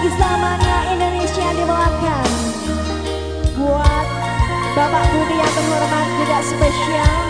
lagi selamanya Indonesia dibawakan Buat Bapak Budi yang terhormat juga spesial.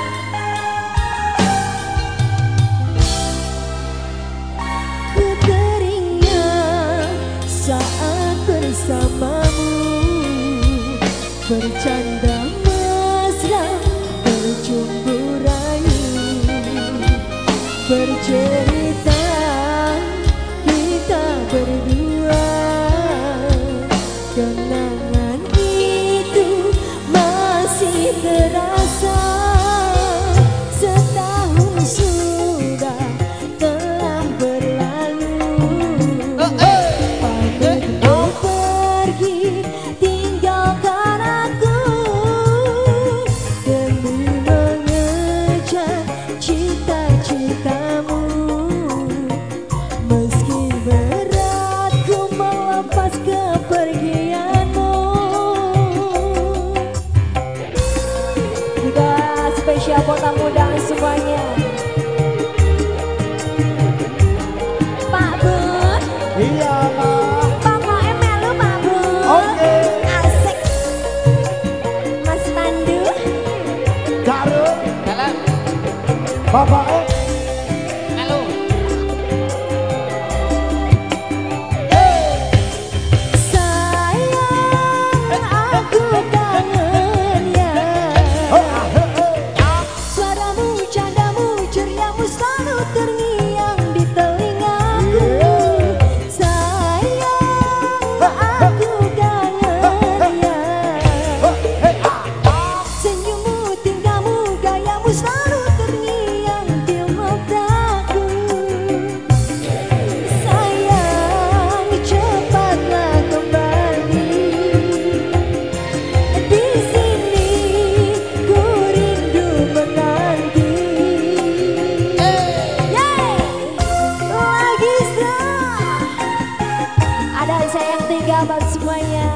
gambar semuanya.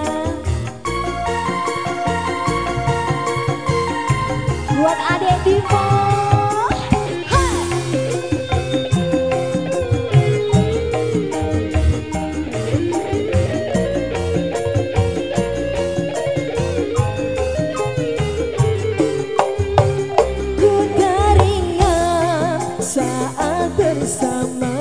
Buat adik Divo Saat bersama.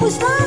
пусть